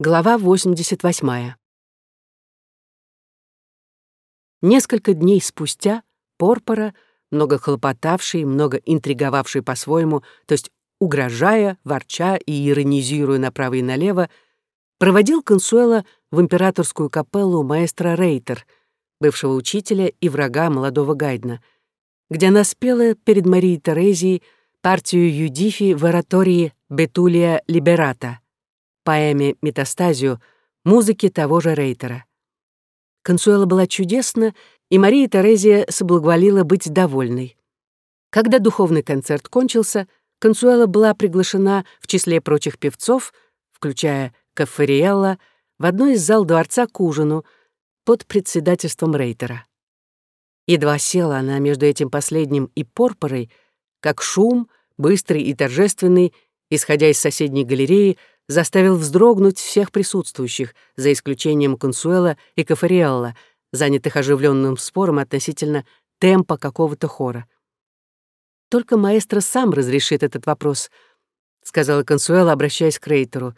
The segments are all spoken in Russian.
Глава 88. Несколько дней спустя Порпора, много хлопотавший, много интриговавший по-своему, то есть угрожая, ворча и иронизируя направо и налево, проводил Консуэла в императорскую капеллу маэстро Рейтер, бывшего учителя и врага молодого Гайдна, где она спела перед Марией Терезией партию Юдифи в оратории «Бетулия Либерата», поэме «Метастазию», музыки того же Рейтера. Консуэла была чудесна, и Мария Терезия соблаговолила быть довольной. Когда духовный концерт кончился, Консуэла была приглашена в числе прочих певцов, включая Кафариэлла, в одной из зал дворца к ужину под председательством Рейтера. Едва села она между этим последним и Порпорой, как шум, быстрый и торжественный, исходя из соседней галереи, заставил вздрогнуть всех присутствующих, за исключением Консуэла и Кафариэлла, занятых оживленным спором относительно темпа какого-то хора. «Только маэстро сам разрешит этот вопрос», — сказала Консуэла, обращаясь к Рейтеру.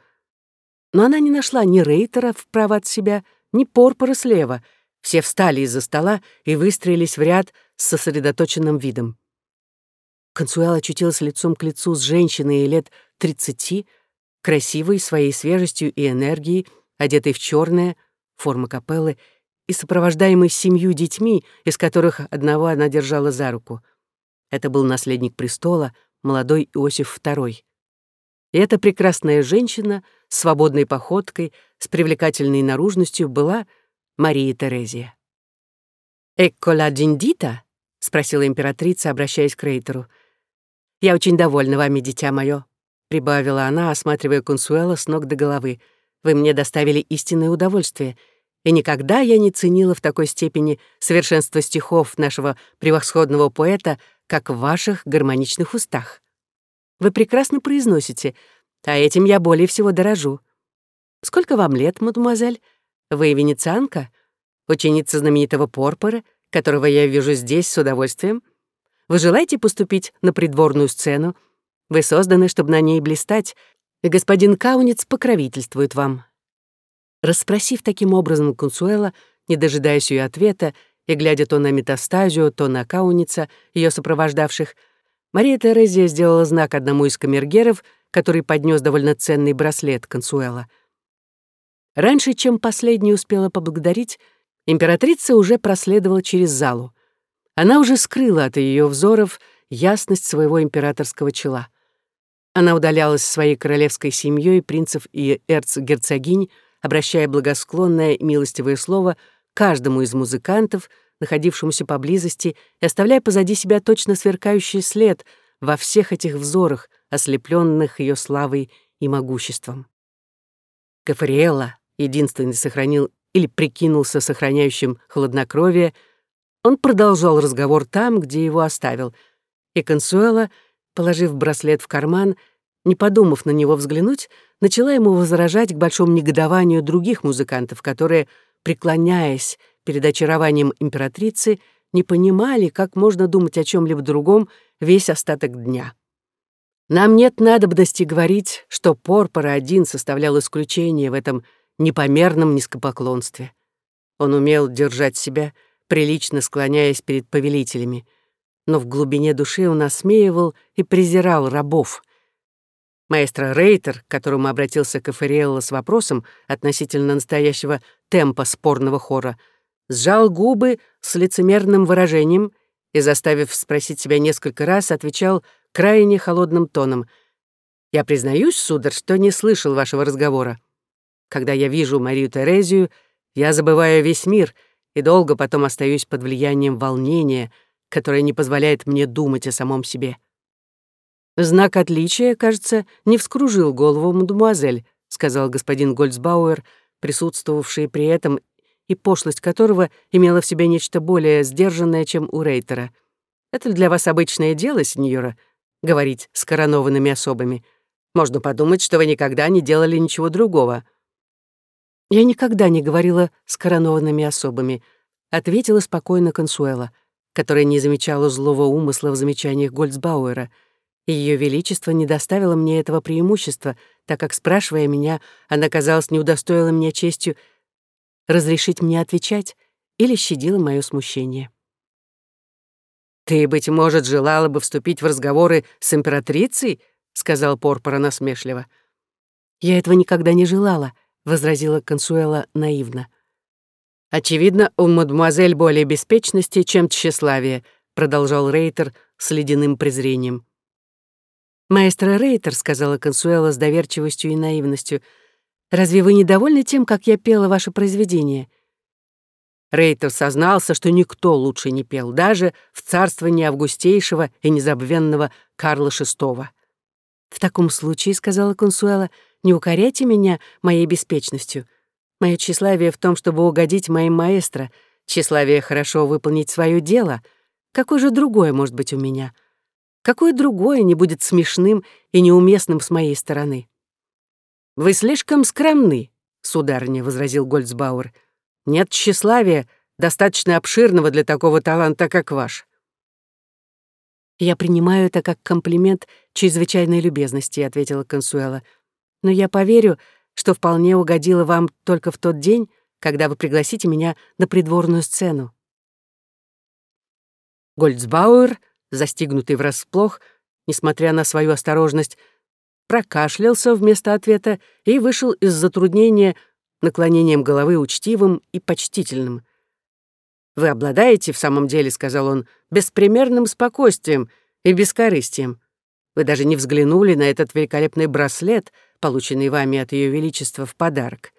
Но она не нашла ни Рейтера вправо от себя, ни Порпора слева. Все встали из-за стола и выстроились в ряд с сосредоточенным видом. Консуэла очутилась лицом к лицу с женщиной лет тридцати, красивой своей свежестью и энергией, одетой в черное, форма капеллы, и сопровождаемой семью детьми, из которых одного она держала за руку. Это был наследник престола, молодой Иосиф II. И эта прекрасная женщина с свободной походкой, с привлекательной наружностью была Мария Терезия. «Экко ла диндита?» — спросила императрица, обращаясь к Рейтеру. «Я очень довольна вами, дитя мое прибавила она, осматривая Консуэла с ног до головы. «Вы мне доставили истинное удовольствие, и никогда я не ценила в такой степени совершенство стихов нашего превосходного поэта, как в ваших гармоничных устах. Вы прекрасно произносите, а этим я более всего дорожу. Сколько вам лет, мадемуазель? Вы венецианка? Ученица знаменитого Порпора, которого я вижу здесь с удовольствием? Вы желаете поступить на придворную сцену, вы созданы, чтобы на ней блистать, и господин Кауниц покровительствует вам». Расспросив таким образом Консуэла, не дожидаясь ее ответа, и глядя то на метастазию, то на Кауница, ее сопровождавших, Мария Терезия сделала знак одному из камергеров, который поднес довольно ценный браслет Консуэла. Раньше, чем последний успела поблагодарить, императрица уже проследовала через залу. Она уже скрыла от ее взоров ясность своего императорского чела — она удалялась своей королевской семьей принцев и эрцгерцогинь, обращая благосклонное и милостивое слово каждому из музыкантов, находившемуся поблизости, и оставляя позади себя точно сверкающий след во всех этих взорах, ослепленных ее славой и могуществом. Кафариэлла, единственный сохранил или прикинулся сохраняющим хладнокровие, он продолжал разговор там, где его оставил, и Консуэла — Положив браслет в карман, не подумав на него взглянуть, начала ему возражать к большому негодованию других музыкантов, которые, преклоняясь перед очарованием императрицы, не понимали, как можно думать о чем либо другом весь остаток дня. Нам нет надобности говорить, что Порпора один составлял исключение в этом непомерном низкопоклонстве. Он умел держать себя, прилично склоняясь перед повелителями — но в глубине души он осмеивал и презирал рабов. Маэстро Рейтер, к которому обратился Кафариэлло с вопросом относительно настоящего темпа спорного хора, сжал губы с лицемерным выражением и, заставив спросить себя несколько раз, отвечал крайне холодным тоном. «Я признаюсь, сударь, что не слышал вашего разговора. Когда я вижу Марию Терезию, я забываю весь мир и долго потом остаюсь под влиянием волнения — которая не позволяет мне думать о самом себе. Знак отличия, кажется, не вскружил голову мадемуазель, сказал господин Гольцбауэр, присутствовавший при этом и пошлость которого имела в себе нечто более сдержанное, чем у Рейтера. Это для вас обычное дело, сеньора, говорить с коронованными особами. Можно подумать, что вы никогда не делали ничего другого. Я никогда не говорила с коронованными особами, ответила спокойно Консуэла которая не замечала злого умысла в замечаниях Гольцбауэра, Ее Величество не доставило мне этого преимущества, так как, спрашивая меня, она, казалось, не удостоила меня честью разрешить мне отвечать или щадила мое смущение. «Ты, быть может, желала бы вступить в разговоры с императрицей?» — сказал Порпора насмешливо. «Я этого никогда не желала», — возразила Консуэла наивно. «Очевидно, у мадемуазель более беспечности, чем тщеславие», — продолжал Рейтер с ледяным презрением. «Маэстро Рейтер», — сказала Консуэла с доверчивостью и наивностью, «разве вы недовольны тем, как я пела ваше произведение?» Рейтер сознался, что никто лучше не пел, даже в царствовании августейшего и незабвенного Карла VI. «В таком случае», — сказала Консуэла, — «не укоряйте меня моей беспечностью. Мое тщеславие в том, чтобы угодить моим маэстро, тщеславие хорошо выполнить свое дело. Какое же другое может быть у меня?» Какое другое не будет смешным и неуместным с моей стороны? «Вы слишком скромны», — сударыня, — возразил Гольцбауэр. «Нет тщеславия, достаточно обширного для такого таланта, как ваш». «Я принимаю это как комплимент чрезвычайной любезности», — ответила Консуэла. «Но я поверю, что вполне угодила вам только в тот день, когда вы пригласите меня на придворную сцену». Гольцбауэр застигнутый врасплох, несмотря на свою осторожность, прокашлялся вместо ответа и вышел из затруднения наклонением головы учтивым и почтительным. «Вы обладаете, в самом деле, — сказал он, — беспримерным спокойствием и бескорыстием. Вы даже не взглянули на этот великолепный браслет, полученный вами от Ее Величества в подарок».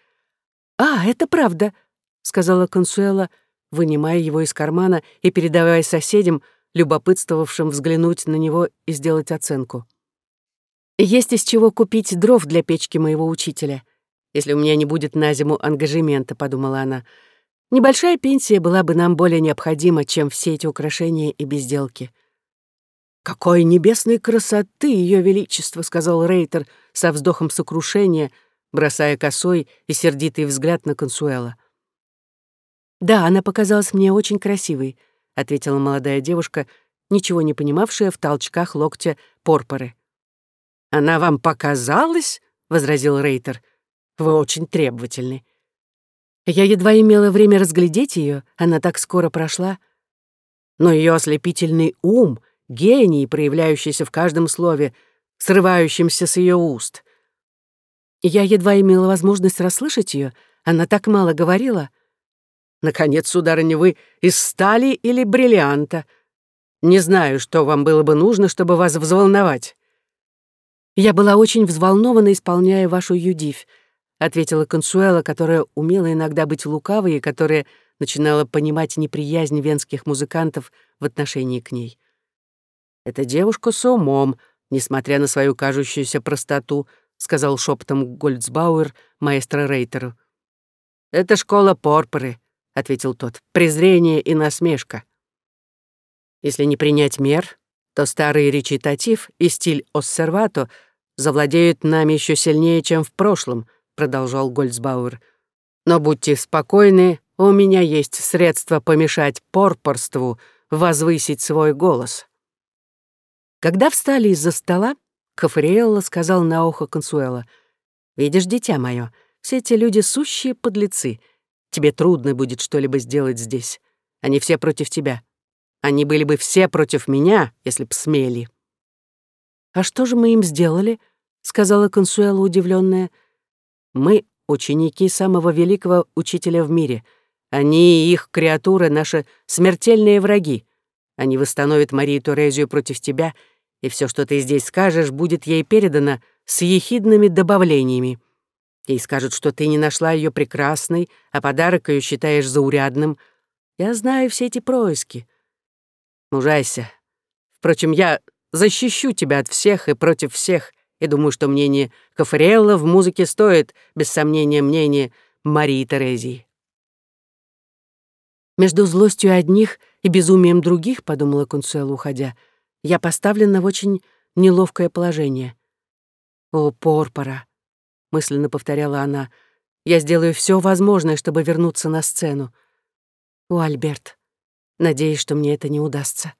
«А, это правда», — сказала Консуэла, вынимая его из кармана и передавая соседям, любопытствовавшим взглянуть на него и сделать оценку. «Есть из чего купить дров для печки моего учителя, если у меня не будет на зиму ангажемента», — подумала она. «Небольшая пенсия была бы нам более необходима, чем все эти украшения и безделки». «Какой небесной красоты, Ее Величество!» — сказал Рейтер со вздохом сокрушения, бросая косой и сердитый взгляд на Консуэла. «Да, она показалась мне очень красивой», — ответила молодая девушка, ничего не понимавшая в толчках локтя порпоры. «Она вам показалась?» — возразил Рейтер. «Вы очень требовательны». Я едва имела время разглядеть ее, она так скоро прошла. Но ее ослепительный ум, гений, проявляющийся в каждом слове, срывающемся с ее уст. Я едва имела возможность расслышать ее, она так мало говорила — Наконец, сударыня, вы из стали или бриллианта? Не знаю, что вам было бы нужно, чтобы вас взволновать». «Я была очень взволнована, исполняя вашу юдивь», ответила Консуэла, которая умела иногда быть лукавой и которая начинала понимать неприязнь венских музыкантов в отношении к ней. «Эта девушка с умом, несмотря на свою кажущуюся простоту», сказал шепотом Гольцбауэр маэстро Рейтеру. «Это школа Порпоры. — ответил тот, — «презрение и насмешка». Если не принять мер, то старый речитатив и стиль оссервато завладеют нами еще сильнее, чем в прошлом, продолжал Гольцбауэр. Но будьте спокойны, у меня есть средства помешать порпорству возвысить свой голос. Когда встали из-за стола, Кафариэлла сказал на ухо Консуэла, «Видишь, дитя мое, все эти люди сущие подлецы — Тебе трудно будет что-либо сделать здесь. Они все против тебя. Они были бы все против меня, если б смели». «А что же мы им сделали?» — сказала Консуэла, удивленная. «Мы — ученики самого великого учителя в мире. Они и их креатуры — наши смертельные враги. Они восстановят Марию Турезию против тебя, и все, что ты здесь скажешь, будет ей передано с ехидными добавлениями. Ей скажут, что ты не нашла ее прекрасной, а подарок ее считаешь заурядным. Я знаю все эти происки. Мужайся. Впрочем, я защищу тебя от всех и против всех, и думаю, что мнение Кафариэлла в музыке стоит, без сомнения, мнение Марии Терезии. «Между злостью одних и безумием других, — подумала Кунсуэла, уходя, — я поставлена в очень неловкое положение. О, Порпора! — мысленно повторяла она. «Я сделаю все возможное, чтобы вернуться на сцену. О, Альберт, надеюсь, что мне это не удастся».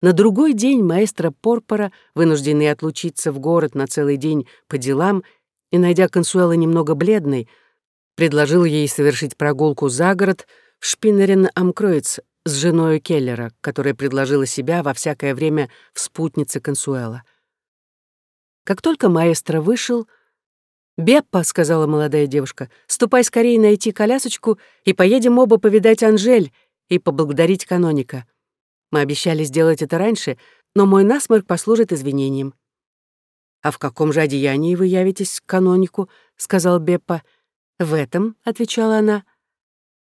На другой день маэстро Порпора, вынужденный отлучиться в город на целый день по делам и, найдя Консуэла немного бледной, предложил ей совершить прогулку за город в Шпиннерен-Амкроиц с женой Келлера, которая предложила себя во всякое время в спутнице Консуэла. Как только маэстро вышел, «Беппа», — сказала молодая девушка, — «ступай скорее найти колясочку и поедем оба повидать Анжель и поблагодарить каноника. Мы обещали сделать это раньше, но мой насморк послужит извинением». «А в каком же одеянии вы явитесь к канонику?» — сказал Беппа. «В этом», — отвечала она.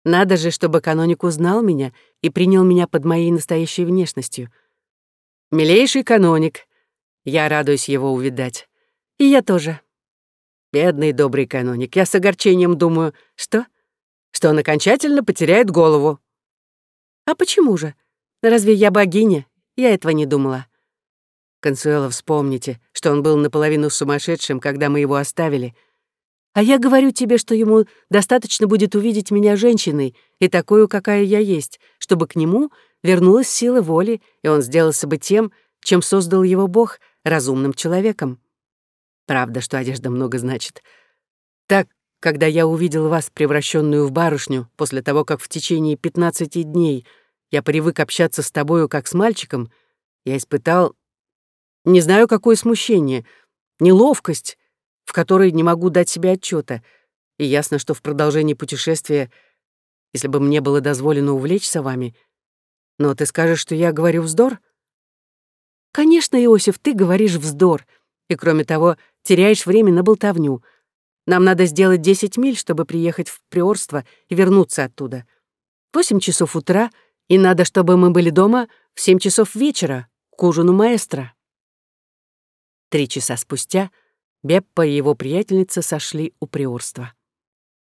«Надо же, чтобы каноник узнал меня и принял меня под моей настоящей внешностью. Милейший каноник, я радуюсь его увидать. И я тоже». Бедный добрый каноник, я с огорчением думаю, что? Что он окончательно потеряет голову. А почему же? Разве я богиня? Я этого не думала. Консуэла, вспомните, что он был наполовину сумасшедшим, когда мы его оставили. А я говорю тебе, что ему достаточно будет увидеть меня женщиной и такую, какая я есть, чтобы к нему вернулась сила воли, и он сделался бы тем, чем создал его Бог, разумным человеком. Правда, что одежда много значит. Так, когда я увидел вас, превращенную в барышню, после того, как в течение 15 дней я привык общаться с тобою как с мальчиком, я испытал, не знаю, какое смущение, неловкость, в которой не могу дать себе отчета. И ясно, что в продолжении путешествия, если бы мне было дозволено увлечься вами, но ты скажешь, что я говорю вздор? Конечно, Иосиф, ты говоришь вздор. И кроме того, теряешь время на болтовню. Нам надо сделать 10 миль, чтобы приехать в Приорство и вернуться оттуда. Восемь часов утра, и надо, чтобы мы были дома в семь часов вечера, к ужину маэстро. Три часа спустя Беппа и его приятельница сошли у Приорства.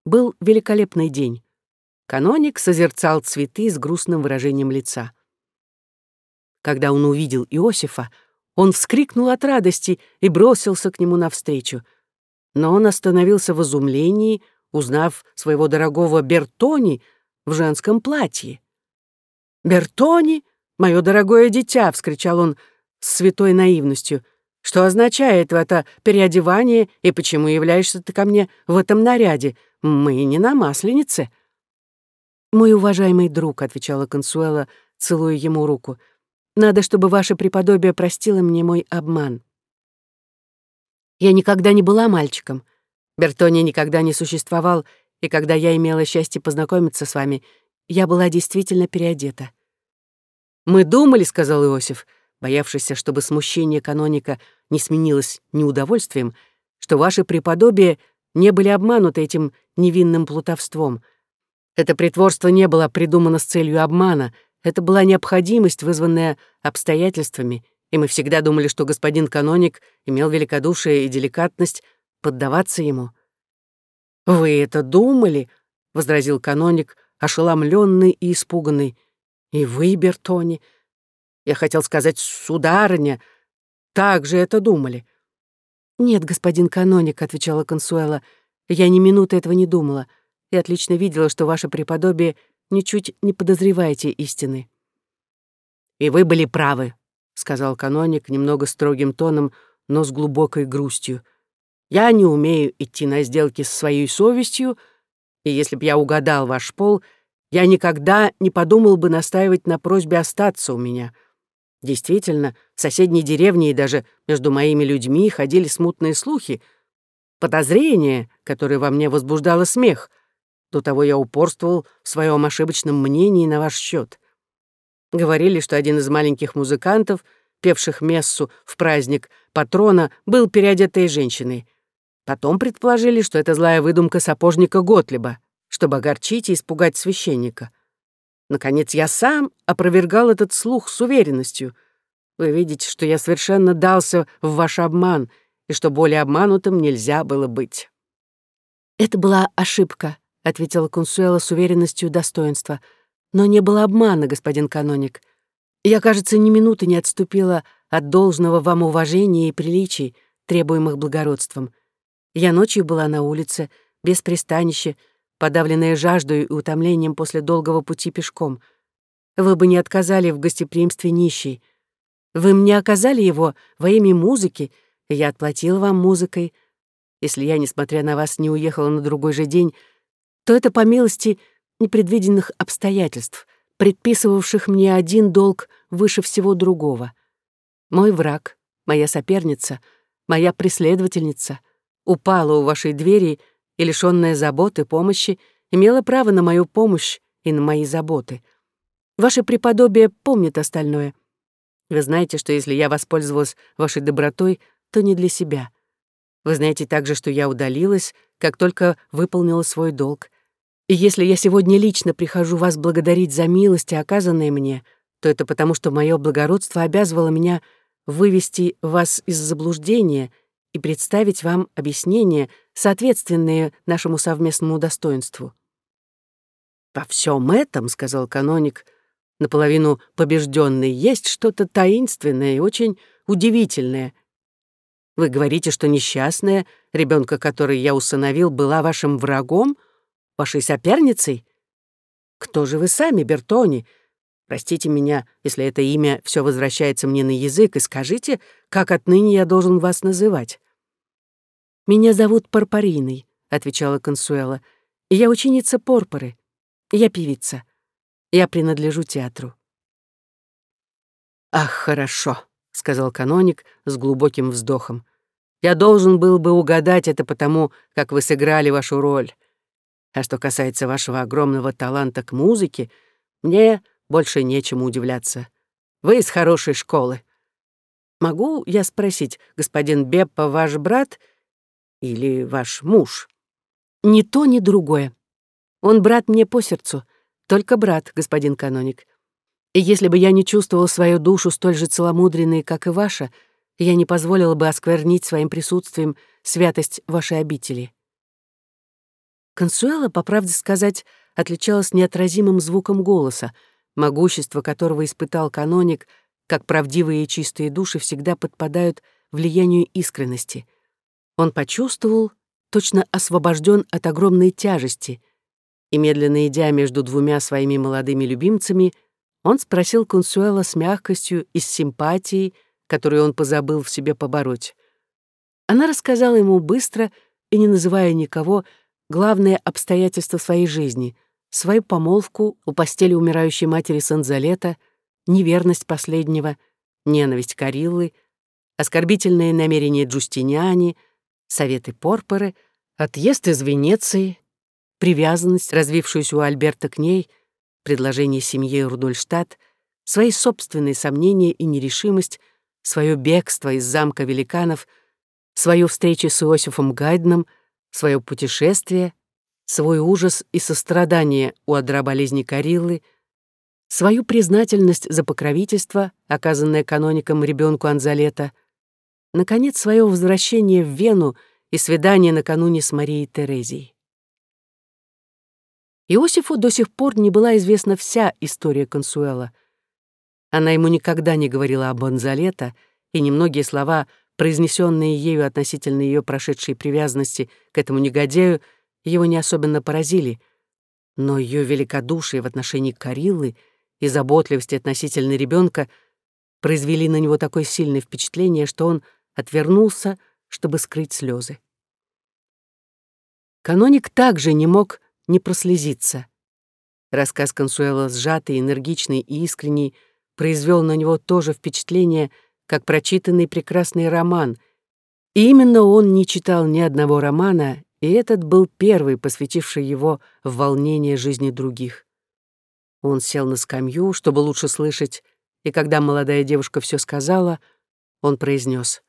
Был великолепный день. Каноник созерцал цветы с грустным выражением лица. Когда он увидел Иосифа, он вскрикнул от радости и бросился к нему навстречу. Но он остановился в изумлении, узнав своего дорогого Бертони в женском платье. «Бертони, мое дорогое дитя!» — вскричал он с святой наивностью. «Что означает это переодевание и почему являешься ты ко мне в этом наряде? Мы не на Масленице». «Мой уважаемый друг», — отвечала Консуэла, целуя ему руку, — надо, чтобы ваше преподобие простило мне мой обман. Я никогда не была мальчиком. Бертони никогда не существовал, и когда я имела счастье познакомиться с вами, я была действительно переодета. «Мы думали», — сказал Иосиф, боявшийся, чтобы смущение каноника не сменилось неудовольствием, что ваши преподобия не были обмануты этим невинным плутовством. Это притворство не было придумано с целью обмана — это была необходимость, вызванная обстоятельствами, и мы всегда думали, что господин каноник имел великодушие и деликатность поддаваться ему. «Вы это думали?» — возразил каноник, ошеломленный и испуганный. «И вы, Бертони, я хотел сказать, сударыня, так же это думали». «Нет, господин каноник», — отвечала Консуэла, — «я ни минуты этого не думала и отлично видела, что ваше преподобие — ничуть не подозреваете истины». «И вы были правы», — сказал каноник немного строгим тоном, но с глубокой грустью. «Я не умею идти на сделки со своей совестью, и если б я угадал ваш пол, я никогда не подумал бы настаивать на просьбе остаться у меня. Действительно, в соседней деревне и даже между моими людьми ходили смутные слухи, подозрения, которые во мне возбуждало смех — до того я упорствовал в своем ошибочном мнении на ваш счет. Говорили, что один из маленьких музыкантов, певших мессу в праздник патрона, был переодетой женщиной. Потом предположили, что это злая выдумка сапожника Готлиба, чтобы огорчить и испугать священника. Наконец, я сам опровергал этот слух с уверенностью. Вы видите, что я совершенно дался в ваш обман, и что более обманутым нельзя было быть. Это была ошибка, ответила Консуэла с уверенностью достоинства. Но не было обмана, господин каноник. Я, кажется, ни минуты не отступила от должного вам уважения и приличий, требуемых благородством. Я ночью была на улице, без пристанища, подавленная жаждой и утомлением после долгого пути пешком. Вы бы не отказали в гостеприимстве нищей. Вы мне оказали его во имя музыки, и я отплатила вам музыкой. Если я, несмотря на вас, не уехала на другой же день, то это по милости непредвиденных обстоятельств, предписывавших мне один долг выше всего другого. Мой враг, моя соперница, моя преследовательница упала у вашей двери и, лишённая заботы, помощи, имела право на мою помощь и на мои заботы. Ваше преподобие помнит остальное — вы знаете, что если я воспользовалась вашей добротой, то не для себя. Вы знаете также, что я удалилась, как только выполнила свой долг. И если я сегодня лично прихожу вас благодарить за милости, оказанные мне, то это потому, что мое благородство обязывало меня вывести вас из заблуждения и представить вам объяснения, соответственные нашему совместному достоинству. «Во всем этом, — сказал каноник, наполовину побежденный, есть что-то таинственное и очень удивительное. Вы говорите, что несчастная, ребенка, который я усыновил, была вашим врагом, вашей соперницей? Кто же вы сами, Бертони? Простите меня, если это имя все возвращается мне на язык, и скажите, как отныне я должен вас называть. «Меня зовут Парпариной», — отвечала Консуэла, — «и я ученица Порпоры. Я певица». Я принадлежу театру». «Ах, хорошо», — сказал каноник с глубоким вздохом. «Я должен был бы угадать это потому, как вы сыграли вашу роль. А что касается вашего огромного таланта к музыке, мне больше нечему удивляться. Вы из хорошей школы. Могу я спросить, господин Беппа ваш брат или ваш муж?» «Ни то, ни другое. Он брат мне по сердцу, только брат, господин каноник. И если бы я не чувствовал свою душу столь же целомудренной, как и ваша, я не позволила бы осквернить своим присутствием святость вашей обители. Консуэла, по правде сказать, отличалась неотразимым звуком голоса, могущество которого испытал каноник, как правдивые и чистые души всегда подпадают влиянию искренности. Он почувствовал, точно освобожден от огромной тяжести — и, медленно идя между двумя своими молодыми любимцами, он спросил Консуэла с мягкостью и с симпатией, которую он позабыл в себе побороть. Она рассказала ему быстро и, не называя никого, главное обстоятельство своей жизни — свою помолвку у постели умирающей матери Санзалета, неверность последнего, ненависть Кариллы, оскорбительные намерения Джустиниани, советы Порпоры, отъезд из Венеции, привязанность, развившуюся у Альберта к ней, предложение семьи Рудольштадт, свои собственные сомнения и нерешимость, свое бегство из замка великанов, свою встречу с Иосифом Гайдном, свое путешествие, свой ужас и сострадание у одра болезни Кариллы, свою признательность за покровительство, оказанное каноником ребенку Анзалета, наконец, свое возвращение в Вену и свидание накануне с Марией Терезией. Иосифу до сих пор не была известна вся история Консуэла. Она ему никогда не говорила об Бонзалета, и немногие слова, произнесенные ею относительно ее прошедшей привязанности к этому негодяю, его не особенно поразили. Но ее великодушие в отношении Кариллы и заботливость относительно ребенка произвели на него такое сильное впечатление, что он отвернулся, чтобы скрыть слезы. Каноник также не мог не прослезиться. Рассказ Консуэла, сжатый, энергичный и искренний, произвел на него то же впечатление, как прочитанный прекрасный роман. И именно он не читал ни одного романа, и этот был первый, посвятивший его в волнение жизни других. Он сел на скамью, чтобы лучше слышать, и когда молодая девушка все сказала, он произнес: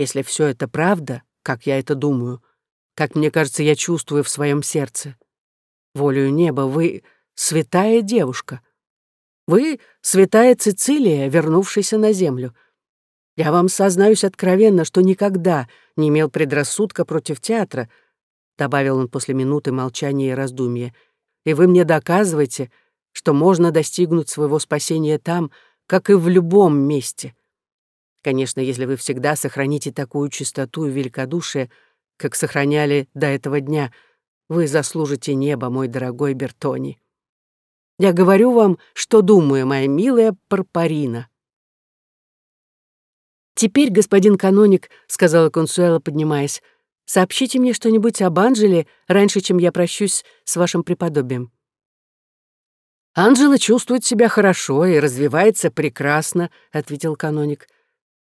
«Если все это правда, как я это думаю, как мне кажется, я чувствую в своем сердце. Волею неба вы святая девушка. Вы святая Цицилия, вернувшаяся на землю. Я вам сознаюсь откровенно, что никогда не имел предрассудка против театра, добавил он после минуты молчания и раздумья. И вы мне доказываете, что можно достигнуть своего спасения там, как и в любом месте. Конечно, если вы всегда сохраните такую чистоту и великодушие, как сохраняли до этого дня, вы заслужите небо, мой дорогой Бертони. Я говорю вам, что думаю, моя милая Парпарина. «Теперь, господин каноник», — сказала Консуэла, поднимаясь, «сообщите мне что-нибудь об Анжеле раньше, чем я прощусь с вашим преподобием». «Анжела чувствует себя хорошо и развивается прекрасно», — ответил каноник.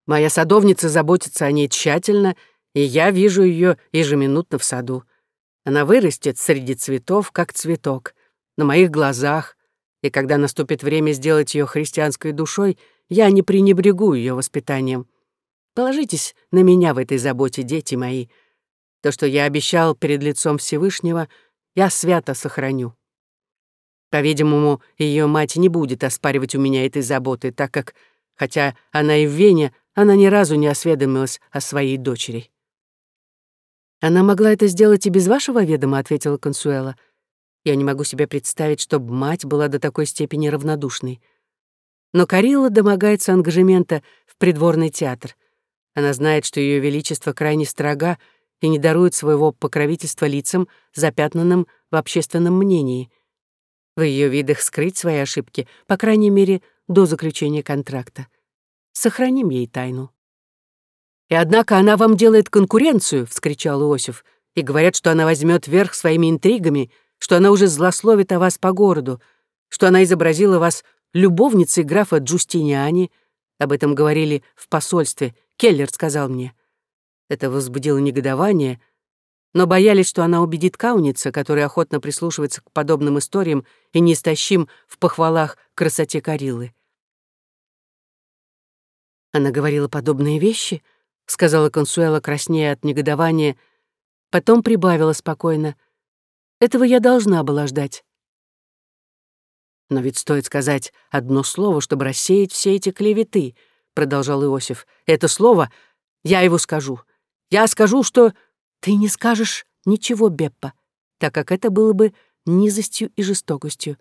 «Моя садовница заботится о ней тщательно, и я вижу ее ежеминутно в саду. Она вырастет среди цветов, как цветок, на моих глазах, и когда наступит время сделать ее христианской душой, я не пренебрегу ее воспитанием. Положитесь на меня в этой заботе, дети мои. То, что я обещал перед лицом Всевышнего, я свято сохраню. По-видимому, ее мать не будет оспаривать у меня этой заботы, так как, хотя она и в Вене, она ни разу не осведомилась о своей дочери. «Она могла это сделать и без вашего ведома», — ответила Консуэла. «Я не могу себе представить, чтобы мать была до такой степени равнодушной. Но Карилла домогается ангажемента в придворный театр. Она знает, что Ее Величество крайне строга и не дарует своего покровительства лицам, запятнанным в общественном мнении. В ее видах скрыть свои ошибки, по крайней мере, до заключения контракта. Сохраним ей тайну. «И однако она вам делает конкуренцию!» — вскричал Иосиф. «И говорят, что она возьмет верх своими интригами, что она уже злословит о вас по городу, что она изобразила вас любовницей графа Джустиниани. Об этом говорили в посольстве — Келлер сказал мне. Это возбудило негодование, но боялись, что она убедит Кауница, который охотно прислушивается к подобным историям и неистощим в похвалах красоте Карилы. Она говорила подобные вещи, сказала Консуэла, краснея от негодования, потом прибавила спокойно. Этого я должна была ждать. Но ведь стоит сказать одно слово, чтобы рассеять все эти клеветы — продолжал Иосиф. «Это слово я его скажу. Я скажу, что ты не скажешь ничего, Беппа, так как это было бы низостью и жестокостью.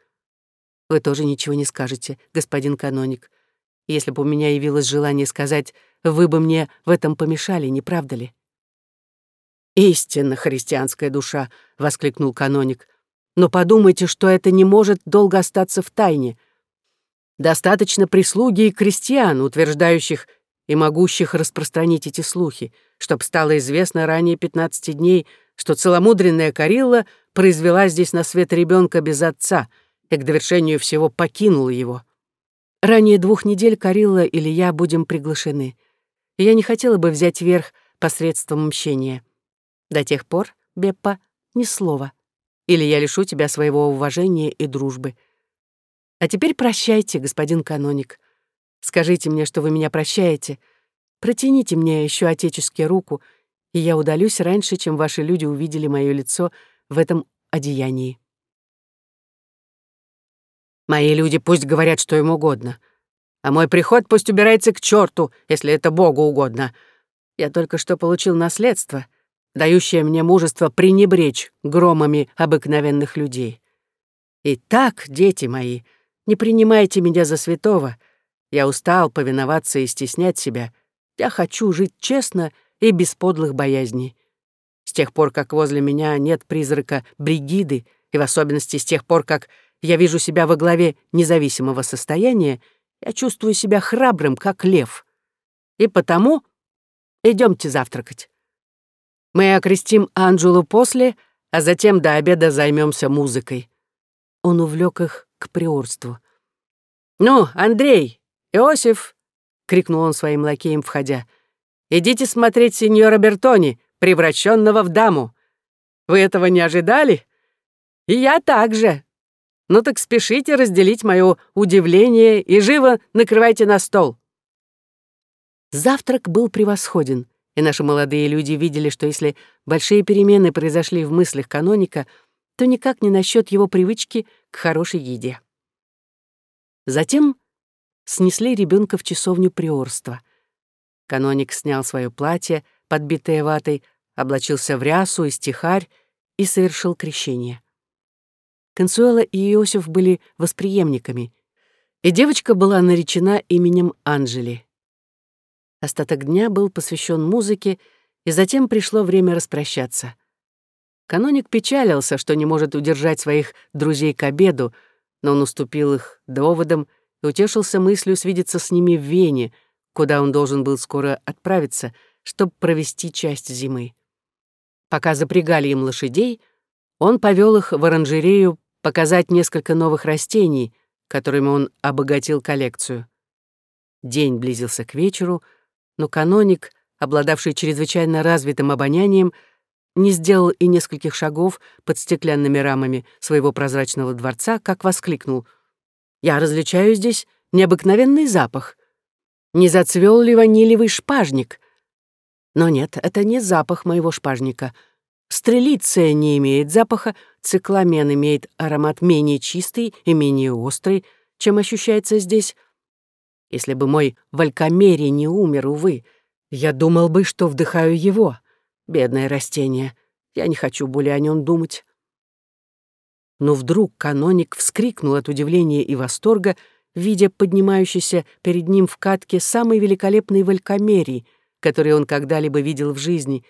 Вы тоже ничего не скажете, господин каноник. Если бы у меня явилось желание сказать, вы бы мне в этом помешали, не правда ли?» «Истинно христианская душа!» — воскликнул каноник. «Но подумайте, что это не может долго остаться в тайне. Достаточно прислуги и крестьян, утверждающих и могущих распространить эти слухи, чтоб стало известно ранее 15 дней, что целомудренная Карилла произвела здесь на свет ребенка без отца и к довершению всего покинула его. Ранее двух недель Карилла или я будем приглашены. я не хотела бы взять верх посредством мщения. До тех пор, Беппа, ни слова. Или я лишу тебя своего уважения и дружбы. А теперь прощайте, господин каноник. Скажите мне, что вы меня прощаете. Протяните мне еще отечески руку, и я удалюсь раньше, чем ваши люди увидели мое лицо в этом одеянии. Мои люди пусть говорят, что им угодно. А мой приход пусть убирается к черту, если это Богу угодно. Я только что получил наследство, дающее мне мужество пренебречь громами обыкновенных людей. Итак, дети мои, — не принимайте меня за святого. Я устал повиноваться и стеснять себя. Я хочу жить честно и без подлых боязней. С тех пор, как возле меня нет призрака Бригиды, и в особенности с тех пор, как я вижу себя во главе независимого состояния, я чувствую себя храбрым, как лев. И потому идемте завтракать. Мы окрестим Анджелу после, а затем до обеда займемся музыкой. Он увлек их к приорству. «Ну, Андрей! Иосиф!» — крикнул он своим лакеем, входя. «Идите смотреть сеньора Бертони, превращенного в даму. Вы этого не ожидали? И я также. Ну так спешите разделить мое удивление и живо накрывайте на стол». Завтрак был превосходен, и наши молодые люди видели, что если большие перемены произошли в мыслях каноника — то никак не насчет его привычки к хорошей еде. Затем снесли ребенка в часовню приорства. Каноник снял свое платье, подбитое ватой, облачился в рясу и стихарь и совершил крещение. Консуэла и Иосиф были восприемниками, и девочка была наречена именем Анжели. Остаток дня был посвящен музыке, и затем пришло время распрощаться — Каноник печалился, что не может удержать своих друзей к обеду, но он уступил их доводам и утешился мыслью свидеться с ними в Вене, куда он должен был скоро отправиться, чтобы провести часть зимы. Пока запрягали им лошадей, он повел их в оранжерею показать несколько новых растений, которыми он обогатил коллекцию. День близился к вечеру, но каноник, обладавший чрезвычайно развитым обонянием, не сделал и нескольких шагов под стеклянными рамами своего прозрачного дворца, как воскликнул. «Я различаю здесь необыкновенный запах. Не зацвел ли ванилевый шпажник? Но нет, это не запах моего шпажника. Стрелиция не имеет запаха, цикламен имеет аромат менее чистый и менее острый, чем ощущается здесь. Если бы мой валькомерий не умер, увы, я думал бы, что вдыхаю его. Бедное растение. Я не хочу более о нем думать. Но вдруг каноник вскрикнул от удивления и восторга, видя поднимающийся перед ним в катке самый великолепный валькомерий, который он когда-либо видел в жизни,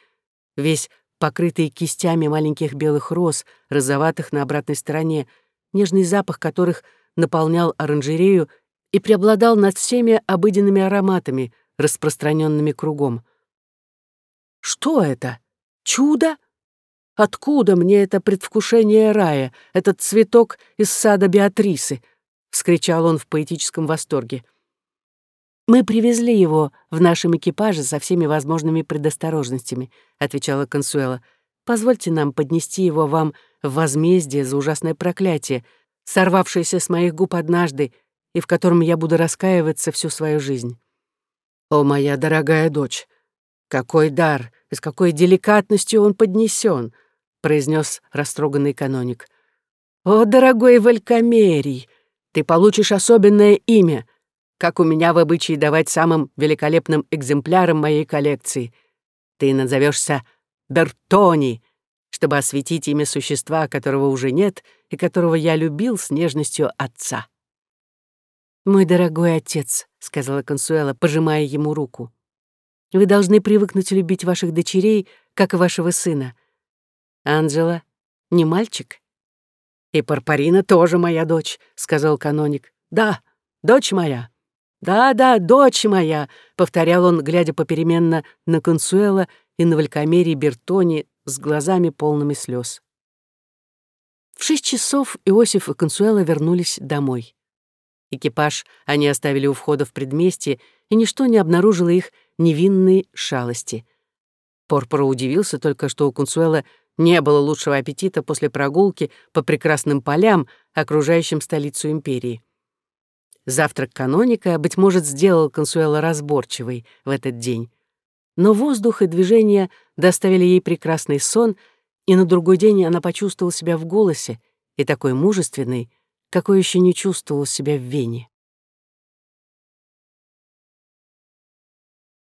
весь покрытый кистями маленьких белых роз, розоватых на обратной стороне, нежный запах которых наполнял оранжерею и преобладал над всеми обыденными ароматами, распространенными кругом. Что это? Чудо? Откуда мне это предвкушение рая, этот цветок из сада Беатрисы? вскричал он в поэтическом восторге. Мы привезли его в нашем экипаже со всеми возможными предосторожностями, отвечала Консуэла. Позвольте нам поднести его вам в возмездие за ужасное проклятие, сорвавшееся с моих губ однажды и в котором я буду раскаиваться всю свою жизнь. О, моя дорогая дочь, какой дар, с какой деликатностью он поднесен, произнес растроганный каноник. О, дорогой Валькомерий, ты получишь особенное имя, как у меня в обычае давать самым великолепным экземплярам моей коллекции. Ты назовешься Бертони, чтобы осветить имя существа, которого уже нет и которого я любил с нежностью отца. «Мой дорогой отец», — сказала Консуэла, пожимая ему руку, вы должны привыкнуть любить ваших дочерей, как и вашего сына. Анджела не мальчик? И Парпарина тоже моя дочь, сказал каноник. Да, дочь моя. Да-да, дочь моя, повторял он, глядя попеременно на Консуэла и на Валькомерии Бертони с глазами полными слез. В шесть часов Иосиф и Консуэла вернулись домой. Экипаж они оставили у входа в предместье, и ничто не обнаружило их невинной шалости. Порпоро удивился только, что у Кунсуэла не было лучшего аппетита после прогулки по прекрасным полям, окружающим столицу империи. Завтрак каноника, быть может, сделал Консуэла разборчивой в этот день. Но воздух и движение доставили ей прекрасный сон, и на другой день она почувствовала себя в голосе, и такой мужественной, какой еще не чувствовала себя в Вене.